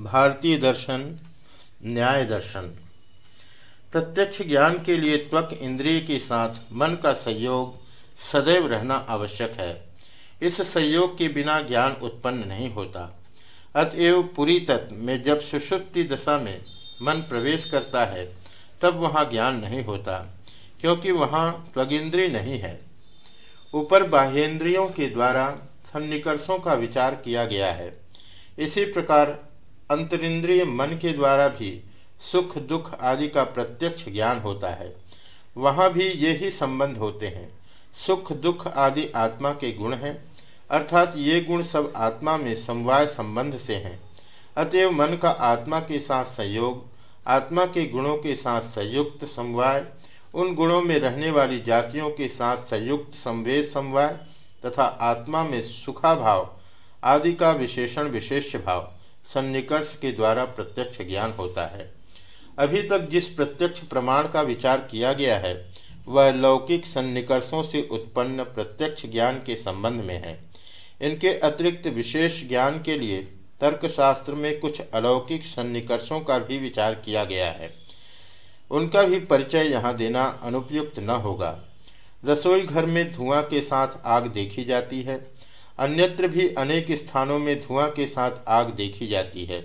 भारतीय दर्शन, न्याय दर्शन। प्रत्यक्ष ज्ञान के लिए त्वक इंद्रिय के साथ मन का संयोग सदैव रहना आवश्यक है। इस संयोग के बिना ज्ञान उत्पन्न नहीं होता। अतएव पूरी तत्व में जब सुषुप्ति दशा में मन प्रवेश करता है, तब वहाँ ज्ञान नहीं होता, क्योंकि वहाँ त्वगिंद्रिय नहीं है। ऊपर बाह्येंद्रियों के द्वारा सन्निकर्षों का विचार किया गया है। इसी प्रकार अंतरिंद्रिय मन के द्वारा भी सुख, दुख आदि का प्रत्यक्ष ज्ञान होता है। वहाँ भी ये ही संबंध होते हैं। सुख, दुख आदि आत्मा के गुण हैं, अर्थात ये गुण सब आत्मा में समवाय संबंध से हैं। अतएव मन का आत्मा के साथ संयोग, आत्मा के गुणों के साथ संयुक्त समवाय, उन गुणों में रहने वाली जातियों के साथ संयुक्त संवेद समवाय, तथा आत्मा में सुखा भाव आदि का विशेषण विशेष भाव। सन्निकर्ष के द्वारा प्रत्यक्ष ज्ञान होता है। अभी तक जिस प्रत्यक्ष प्रमाण का विचार किया गया है, वह लौकिक सन्निकर्षों से उत्पन्न प्रत्यक्ष ज्ञान के संबंध में है। इनके अतिरिक्त विशेष ज्ञान के लिए तर्कशास्त्र में कुछ अलौकिक सन्निकर्षों का भी विचार किया गया है। उनका भी परिचय यहाँ देना अनुपयुक्त न होगा। रसोई घर में धुआँ के साथ आग देखी जाती है। अन्यत्र भी अनेक स्थानों में धुआँ के साथ आग देखी जाती है।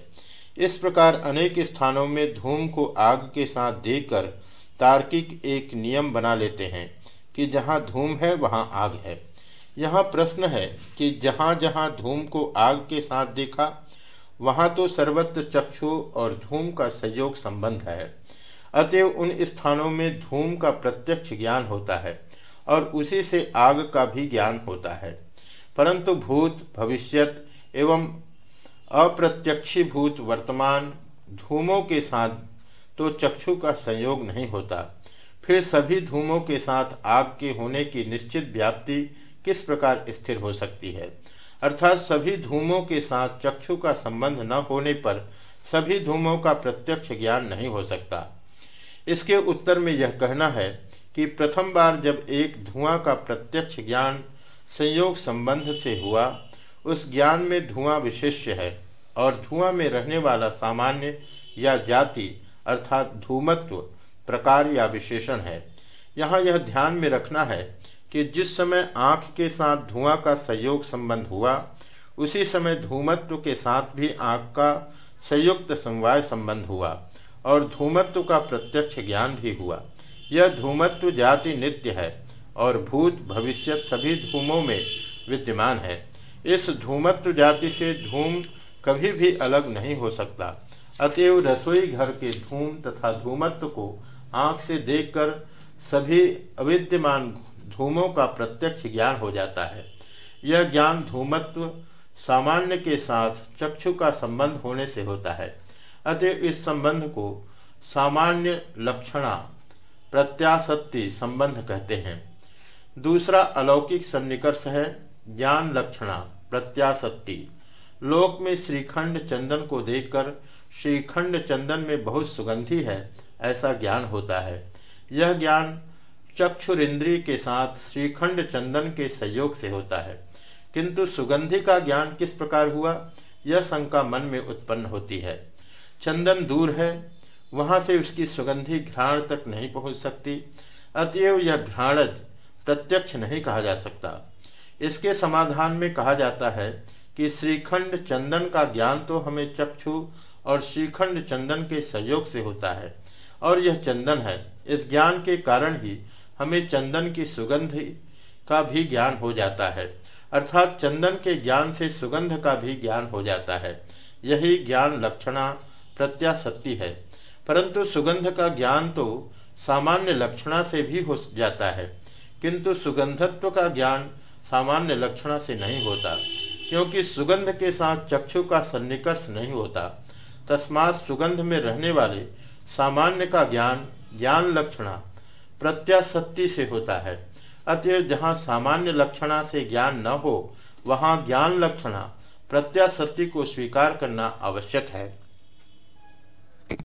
इस प्रकार अनेक स्थानों में धूम को आग के साथ देखकर तार्किक एक नियम बना लेते हैं कि जहाँ धूम है, वहाँ आग है। यहाँ प्रश्न है कि जहाँ जहाँ धूम को आग के साथ देखा, वहाँ तो सर्वत्र चक्षु और धूम का संयोग संबंध है। अतएव उन स्थानों में धूम का प्रत्यक्ष ज्ञान होता है और उसी से आग का भी ज्ञान होता है। परंतु भूत भविष्यत एवं अप्रत्यक्षीभूत वर्तमान धूमों के साथ तो चक्षु का संयोग नहीं होता। फिर सभी धूमों के साथ आग के होने की निश्चित व्याप्ति किस प्रकार स्थिर हो सकती है? अर्थात सभी धूमों के साथ चक्षु का संबंध न होने पर सभी धूमों का प्रत्यक्ष ज्ञान नहीं हो सकता। इसके उत्तर में यह कहना है कि प्रथम बार जब एक धुआँ का प्रत्यक्ष ज्ञान संयोग संबंध से हुआ। उस ज्ञान में धुआँ विशेष्य है और धुआँ में रहने वाला सामान्य या जाति अर्थात धूमत्व प्रकार या विशेषण है। यहाँ यह ध्यान में रखना है कि जिस समय आँख के साथ धुआँ का संयोग संबंध हुआ, उसी समय धूमत्व के साथ भी आँख का संयुक्त समवाय संबंध हुआ और धूमत्व का प्रत्यक्ष ज्ञान भी हुआ। यह धूमत्व जाति नित्य है और भूत भविष्य सभी धूमों में विद्यमान है। इस धूमत्व जाति से धूम कभी भी अलग नहीं हो सकता। अतएव रसोई घर के धूम तथा धूमत्व को आँख से देखकर सभी अविद्यमान धूमों का प्रत्यक्ष ज्ञान हो जाता है। यह ज्ञान धूमत्व सामान्य के साथ चक्षु का संबंध होने से होता है। अतएव इस संबंध को सामान्य लक्षणा प्रत्याशक्ति संबंध कहते हैं। दूसरा अलौकिक सन्निकर्ष है, ज्ञान लक्षणा प्रत्याशक्ति लोक में श्रीखंड चंदन को देखकर, श्रीखंड चंदन में बहुत सुगंधी है, ऐसा ज्ञान होता है। यह ज्ञान चक्षुरिंद्रिय के साथ श्रीखंड चंदन के सहयोग से होता है। किंतु सुगंधि का ज्ञान किस प्रकार हुआ? यह शंका मन में उत्पन्न होती है। चंदन दूर है, वहाँ से उसकी सुगंधि घ्राण तक नहीं पहुँच सकती। अतएव यह घ्राणज प्रत्यक्ष नहीं कहा जा सकता। इसके समाधान में कहा जाता है कि श्रीखंड चंदन का ज्ञान तो हमें चक्षु और श्रीखंड चंदन के सहयोग से होता है, और यह चंदन है। इस ज्ञान के कारण ही हमें चंदन की सुगंध का भी ज्ञान हो जाता है, अर्थात चंदन के ज्ञान से सुगंध का भी ज्ञान हो जाता है। यही ज्ञान लक्षणा प्रत्याशक्ति है। परंतु सुगंध का ज्ञान तो सामान्य लक्षणा से भी हो जाता है। किंतु सुगंधत्व का ज्ञान सामान्य लक्षणा से नहीं होता, क्योंकि सुगंध के साथ चक्षु का सन्निकर्ष नहीं होता। तस्मात सुगंध में रहने वाले सामान्य का ज्ञान ज्ञान लक्षणा प्रत्याशक्ति से होता है। अतएव जहाँ सामान्य लक्षणा से ज्ञान न हो, वहाँ ज्ञान लक्षणा प्रत्याशक्ति को स्वीकार करना आवश्यक है।